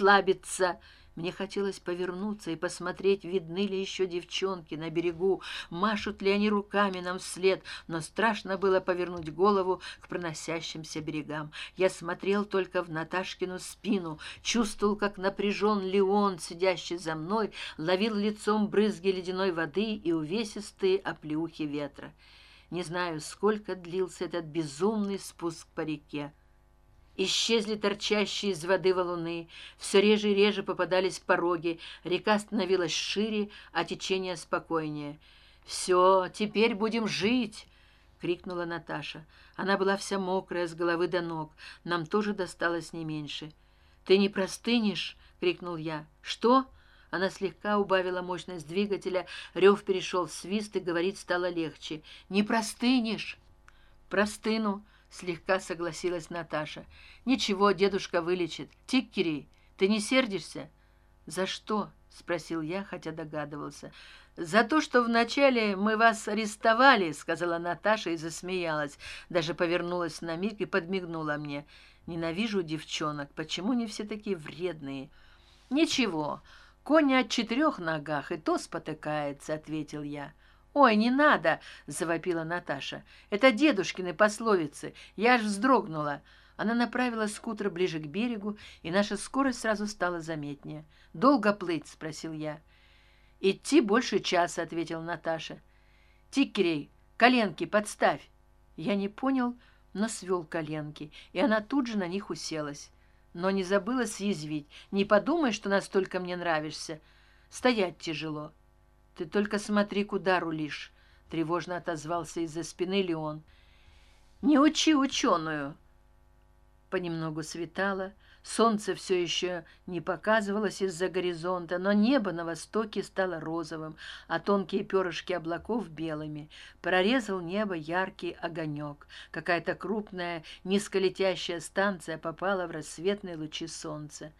расслабиться. Мне хотелось повернуться и посмотреть видны ли еще девчонки на берегу машут ли они руками нам вслед. Но страшно было повернуть голову к проносящимся берегам. Я смотрел только в наташкину спину чувствовал как напряжен леон сидящий за мной ловил лицом брызги ледяной воды и увесистые оплеухи ветра. Не знаю сколько длился этот безумный спуск по реке исчезли торчащие из воды валуны. Все реже и реже попадались пороги. Река становилась шире а течение спокойнее. Все теперь будем жить крикнула наташа. Она была вся мокрая с головы до ног. Нам тоже досталось не меньше. Ты не простынешь крикнул я. Что она слегка убавила мощность двигателя. Рев перешел в свист и говорить стало легче. Не простынешь! Простыну слегка согласилась наташа. Ничего дедушка вылечит. Тиккери ты не сердишься? За что спросил я хотя догадывался. За то что вначале мы вас арестовали сказала наташа и засмеялась. Даже повернулась на миг и подмигнула мне. Ненавижу девчонок. Почему не все такие вредные? Ничего. Конь от четырех ногах и то спотыкается ответил я ой не надо завопила наташа. Это дедушкины пословицы. Я аж вздрогнула она направила скутер ближе к берегу и наша скорость сразу стала заметнее. Долго плыть спросил я. Идти больше часа ответил наташа. Тикерей коленки подставь я не понял но свел коленки и она тут же на них уселась. Но не забыла съязвить. Не подумай что настолько мне нравишься. Стоять тяжело ты только смотри куда рулишь тревожно отозвался из за спины леон. Не учи ученую понемногу светало солнце все еще не показывалось из за горизонта но небо на востоке стало розовым а тонкие перышки облаков белыми. Прорезал небо яркий огонек какая то крупная низколетящая станция попала в рассветные лучи солнца.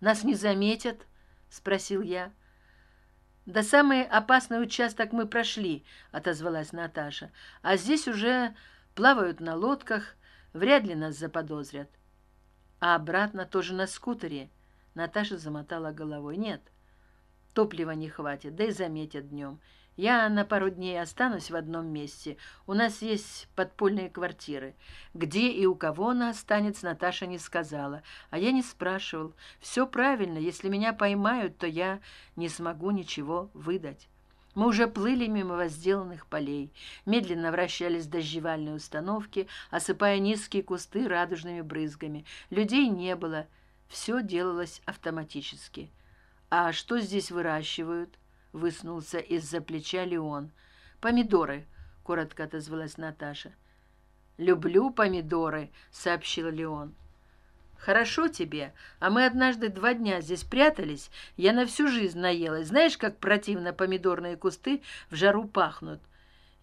Нас не заметят спросил я да самый опасный участок мы прошли отозвалась наташа. А здесь уже плавают на лодках вряд ли нас заподозрят а обратно тоже на скутере наташа замотала головой. Нет топлива не хватит да и заметят днем я на пару дней останусь в одном месте. У нас есть подпольные квартиры. Где и у кого она останется наташа не сказала. А я не спрашивал. Все правильно. Если меня поймают то я не смогу ничего выдать. Мы уже плыли мимо возделанных полей. Медленно вращались дождевальные установки осыпая низкие кусты радужными брызгами. Людей не было. Все делалось автоматически. А что здесь выращивают высунулся из за плеча леон. Помидоры коротко отозвалась наташа. Люблю помидоры сообщил леон. Хорошо тебе а мы однажды два дня здесь прятались я на всю жизнь наелась. Знаешь как противно помидорные кусты в жару пахнут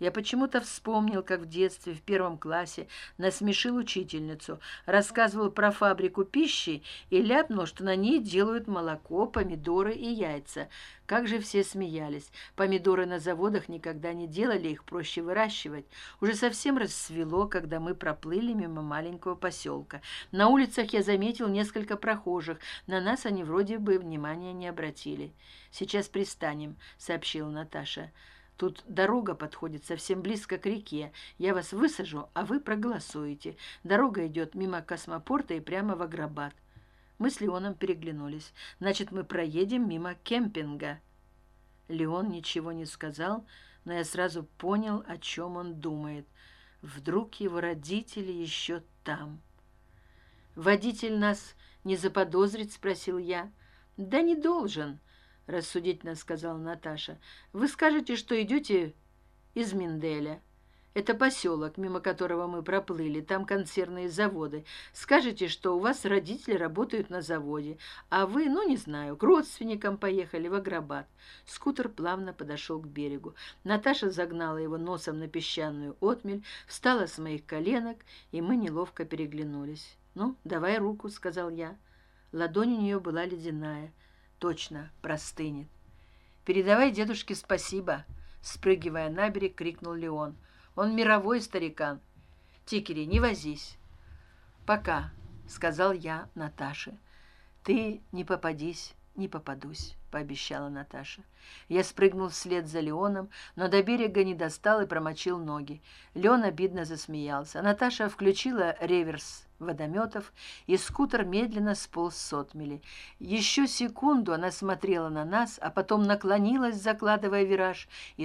я почему то вспомнил как в детстве в первом классе насмешил учительницу рассказывал про фабрику пищи и ляпнул что на ней делают молоко помидоры и яйца. Как же все смеялись. Помидоры на заводах никогда не делали их проще выращивать. Уже совсем рассвело когда мы проплыли мимо маленького поселка. На улицах я заметил несколько прохожих на нас они вроде бы внимания не обратили. Сейчас пристанем сообщила наташа тут дорога подходит совсем близко к реке. Я вас высажу а вы проголосуете. Дорога идет мимо космопорта и прямо в агробат мы с леоном переглянулись. Значит мы проедем мимо кемпинга. Леон ничего не сказал но я сразу понял о чем он думает. Вдруг его родители еще там. Водитель нас не заподозрит спросил я. Да не должен рассудительно сказала наташа вы скажете что идете из минделя. Это поселок мимо которого мы проплыли. Там консервные заводы. Скажете что у вас родители работают на заводе а вы ну не знаю к родственникам поехали в агробат скутер плавно подошел к берегу. Наташа загнала его носом на песчаную отмель встала с моих коленок и мы неловко переглянулись ну давай руку сказал я. Ладонь у нее была ледяная точно простынет. Передавай дедушке спасибо спрыгивая на берег крикнул леон. Он мировой старикан. Тикери не возись пока сказал я наташе. Ты не попадись не попадусь пообещала наташа. Я спрыгнул вслед за леоном но до берега не достал и промочил ноги. Леон обидно засмеялся. Наташа включила реверс водометов и скутер медленно сполз с отмели. Еще секунду она смотрела на нас а потом наклонилась закладывая вираж и